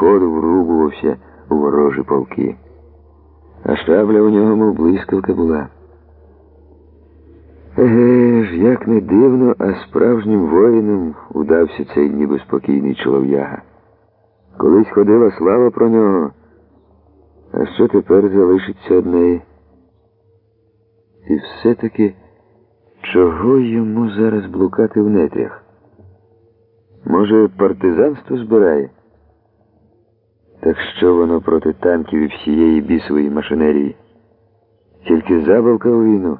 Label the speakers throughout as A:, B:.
A: сходу врубувався у ворожі полки. А шабля у нього, мов блискавка була. Еге ж, як не дивно, а справжнім воїном удався цей ніби спокійний чолов'яга. Колись ходила слава про нього, а що тепер залишиться одне? І все-таки чого йому зараз блукати в нетрях? Може, партизанство збирає? Так що воно проти танків і всієї бісової машинерії? Тільки забавка у війну.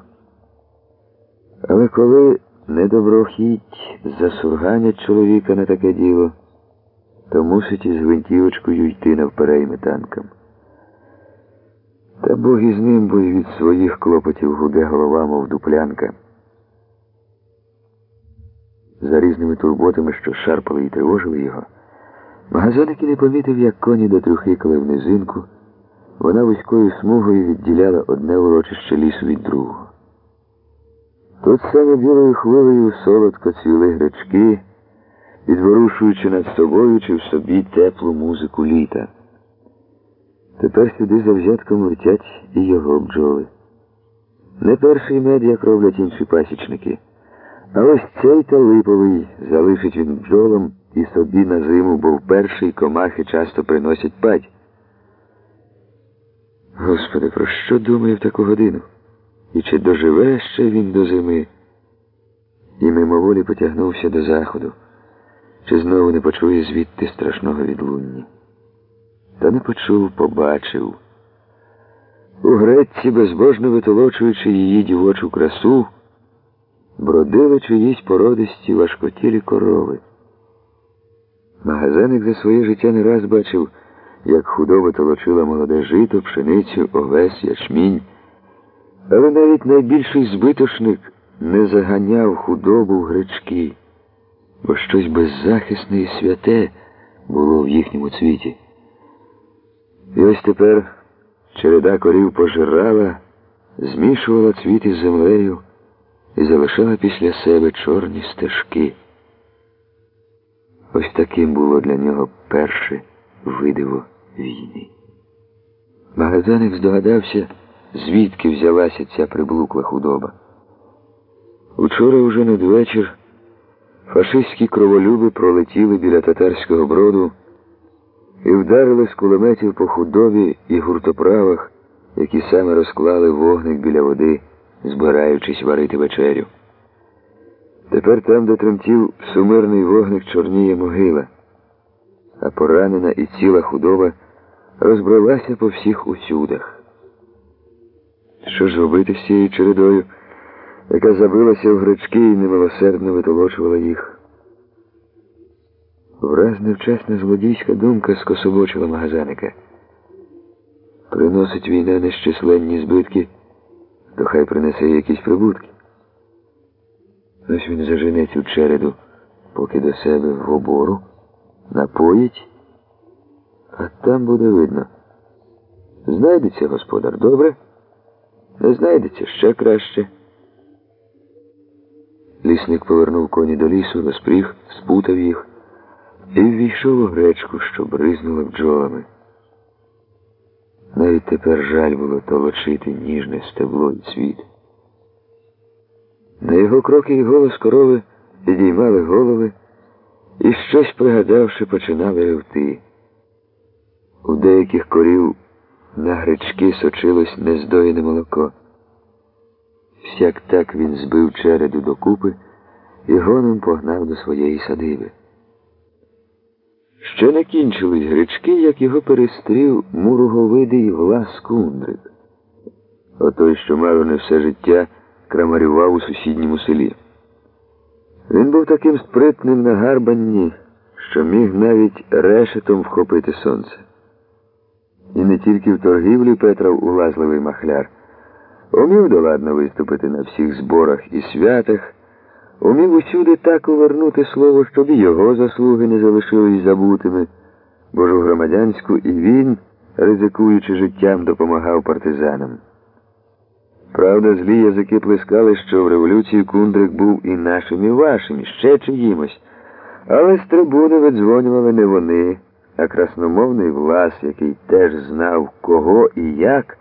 A: Але коли недоброхіть засурганять чоловіка на таке діло, то мусить із гвинтівочкою йти навперейми танкам. Та Бог із ним, бо й від своїх клопотів гуде голова, мов дуплянка. За різними турботами, що шарпали і тривожили його, магазоник і не помітив, як коні дотрюхикали в низинку, вона вузькою смугою відділяла одне урочище лісу від другого. Тут саме білою хвилею солодко цвіли гречки, відворушуючи над собою чи в собі теплу музику літа. Тепер сюди за взятком летять і його бджоли. Не перший мед, як роблять інші пасічники, а ось цей та липовий залишить він бджолам і собі на зиму, бо вперше комахи часто приносять пать. Господи, про що думає в таку годину? І чи доживе ще він до зими? І мимоволі потягнувся до заходу, чи знову не почує звідти страшного відлуння. Та не почув, побачив. У Грецці, безбожно витолочуючи її дівочу красу, бродили чиїсь породисті важкотілі корови. Магазаник за своє життя не раз бачив, як худоба толочила молоде жито, пшеницю, овес, ячмінь. Але навіть найбільший збитошник не заганяв худобу в гречки, бо щось беззахисне і святе було в їхньому цвіті. І ось тепер череда корів пожирала, змішувала цвіт із землею і залишала після себе чорні стежки. Ось таким було для нього перше видиво війни. Магазаник здогадався, звідки взялася ця приблукла худоба. Учора уже надвечір фашистські кроволюби пролетіли біля татарського броду і вдарили з кулеметів по худобі і гуртоправах, які саме розклали вогник біля води, збираючись варити вечерю. Тепер там, де тремтів сумирний вогник, чорніє могила, а поранена і ціла худоба розбралася по всіх усюдах. Що ж робити з цією чередою, яка забилася в гречки і немилосердно витолочувала їх? Враз невчасна злодійська думка скособочила магазаника. Приносить війна нещисленні збитки, то хай принесе якісь прибутки. Ось він зажене цю череду, поки до себе в обору, напоїть, а там буде видно. Знайдеться господар добре, не знайдеться ще краще. Лісник повернув коні до лісу, розпріг, спутав їх і ввійшов у гречку, що бризнула бджолами. Навіть тепер жаль було толочити ніжне стебло і цвіт. На його кроки і голос корови підіймали голови і щось пригадавши, починали ревти. У деяких корів на гречки сочилось нездоєне молоко. Всяк так він збив череду докупи і гоном погнав до своєї садиби. Ще не кінчились гречки, як його перестрів муруговидий влас кундрик. Отой, що мало не все життя крамарював у сусідньому селі. Він був таким спритним на гарбанні, що міг навіть решетом вхопити сонце. І не тільки в торгівлі Петров улазливий махляр, умів доладно виступити на всіх зборах і святах, умів усюди так увернути слово, щоб і його заслуги не залишились забутими, бо ж у громадянську і він, ризикуючи життям, допомагав партизанам. Правда, злі язики плескали, що в революції Кундрик був і нашим, і вашим, і ще чиїмось. Але з трибуни видзвонювали не вони, а красномовний влас, який теж знав, кого і як